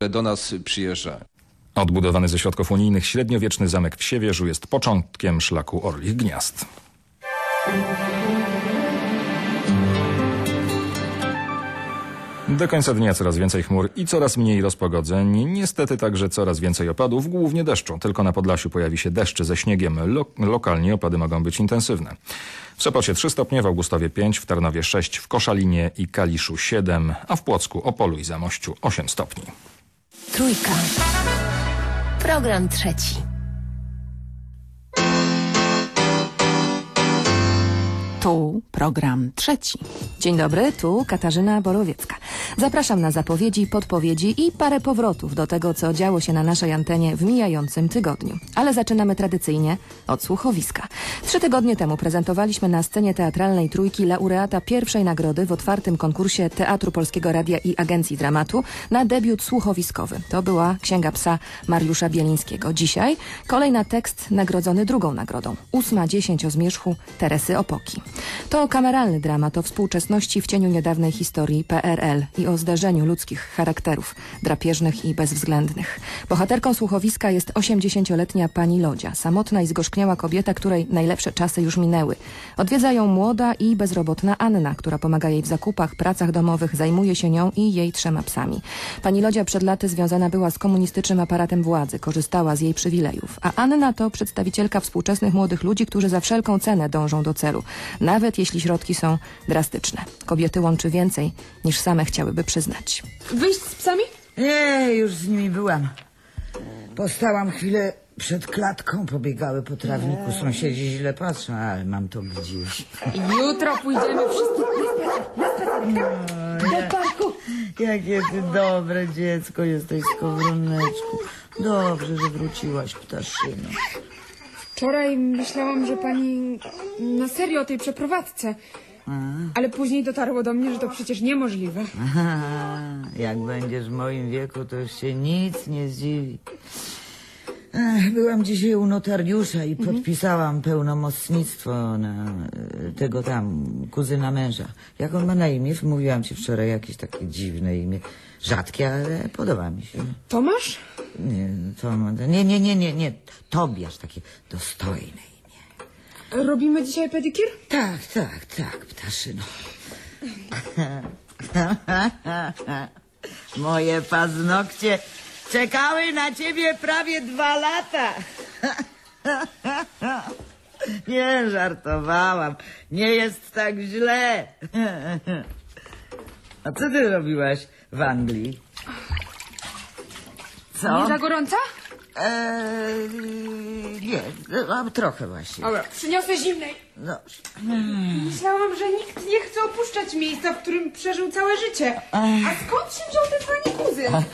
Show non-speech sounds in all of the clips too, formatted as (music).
do nas przyjeżdża. Odbudowany ze środków unijnych średniowieczny zamek w Siewierzu jest początkiem szlaku Orlich Gniazd. Do końca dnia coraz więcej chmur i coraz mniej rozpogodzeń. Niestety także coraz więcej opadów, głównie deszczu. Tylko na Podlasiu pojawi się deszcz ze śniegiem. Lo lokalnie opady mogą być intensywne. W Sopocie 3 stopnie, w Augustowie 5, w Tarnowie 6, w Koszalinie i Kaliszu 7, a w Płocku, Opolu i Zamościu 8 stopni. Trójka. Program trzeci. Tu program trzeci. Dzień dobry, tu Katarzyna Borowiecka. Zapraszam na zapowiedzi, podpowiedzi i parę powrotów do tego, co działo się na naszej antenie w mijającym tygodniu. Ale zaczynamy tradycyjnie od słuchowiska. Trzy tygodnie temu prezentowaliśmy na scenie teatralnej Trójki laureata pierwszej nagrody w otwartym konkursie Teatru Polskiego Radia i Agencji Dramatu na debiut słuchowiskowy. To była Księga Psa Mariusza Bielińskiego. Dzisiaj kolejna tekst nagrodzony drugą nagrodą. Ósma dziesięć o zmierzchu Teresy Opoki. To kameralny dramat o współczesności w cieniu niedawnej historii PRL i o zderzeniu ludzkich charakterów, drapieżnych i bezwzględnych. Bohaterką słuchowiska jest 80-letnia pani Lodzia, samotna i zgorzkniała kobieta, której najlepsze czasy już minęły. Odwiedza ją młoda i bezrobotna Anna, która pomaga jej w zakupach, pracach domowych, zajmuje się nią i jej trzema psami. Pani Lodzia przed laty związana była z komunistycznym aparatem władzy, korzystała z jej przywilejów, a Anna to przedstawicielka współczesnych młodych ludzi, którzy za wszelką cenę dążą do celu, nawet jeśli środki są drastyczne. Kobiety łączy więcej niż same chciałyby przyznać. Wyjść z psami? Nie, już z nimi byłam. Postałam chwilę przed klatką, pobiegały po trawniku, sąsiedzi źle patrzą, ale mam to gdzieś. Jutro pójdziemy wszyscy do parku. Jakie ty dobre dziecko jesteś, skowroneczku. Dobrze, że wróciłaś, ptaszyno. Wczoraj myślałam, że pani na serio o tej przeprowadzce. Ale później dotarło do mnie, że to przecież niemożliwe. Aha, (laughs) jak będziesz w moim wieku, to już się nic nie zdziwi. Ech, Byłam dzisiaj u notariusza i podpisałam pełnomocnictwo na e, tego tam kuzyna męża. Jak on ma na imię? Mówiłam ci wczoraj jakieś takie dziwne imię. Rzadkie, ale podoba mi się. Tomasz? Nie, to, nie, nie, nie, nie, nie. Tobiasz takie dostojne imię. Robimy dzisiaj pedikur? Tak, tak, tak, ptaszyno. (laughs) (laughs) Moje paznokcie czekały na ciebie prawie dwa lata. (laughs) Nie żartowałam. Nie jest tak źle. A co ty robiłaś w Anglii? Co? Nie za gorąca? Eee, nie, no, trochę właśnie. Dobra, przyniosę zimnej. No, Myślałam, że nikt nie chce opuszczać miejsca, w którym przeżył całe życie. A skąd się wziął ten pani kuzyn? (laughs)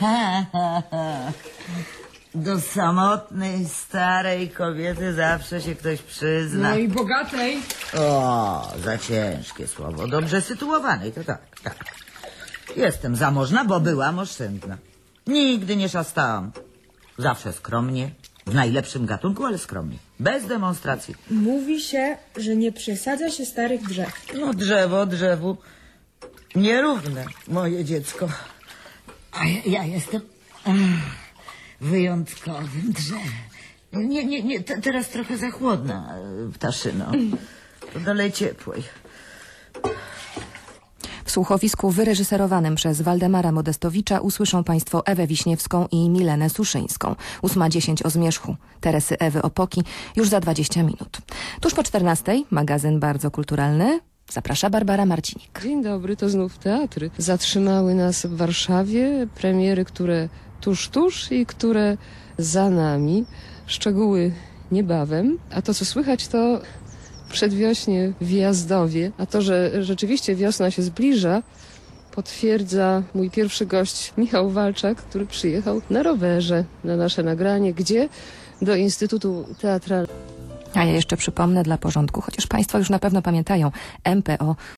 Do samotnej, starej kobiety zawsze się ktoś przyzna. No i bogatej. O, za ciężkie słowo. Dobrze sytuowanej, to tak, tak. Jestem zamożna, bo byłam oszczędna. Nigdy nie szastałam. Zawsze skromnie, w najlepszym gatunku, ale skromnie. Bez demonstracji. Mówi się, że nie przesadza się starych drzew. No drzewo, drzewu. Nierówne, moje dziecko. A ja, ja jestem ach, wyjątkowym drzewem. Nie, nie, nie, te, teraz trochę za chłodna, e, ptaszyno. To dalej ciepłej. Słuchowisku wyreżyserowanym przez Waldemara Modestowicza usłyszą Państwo Ewę Wiśniewską i Milenę Suszyńską. Ósma dziesięć o zmierzchu Teresy Ewy Opoki już za 20 minut. Tuż po 14 magazyn bardzo kulturalny. Zaprasza Barbara Marcinik. Dzień dobry, to znów teatry. Zatrzymały nas w Warszawie premiery, które tuż, tuż i które za nami. Szczegóły niebawem. A to, co słychać, to przedwiośnie w Jazdowie. A to, że rzeczywiście wiosna się zbliża, potwierdza mój pierwszy gość Michał Walczak, który przyjechał na rowerze na nasze nagranie, gdzie? Do Instytutu Teatralnego. A ja jeszcze przypomnę dla porządku, chociaż Państwo już na pewno pamiętają, MPO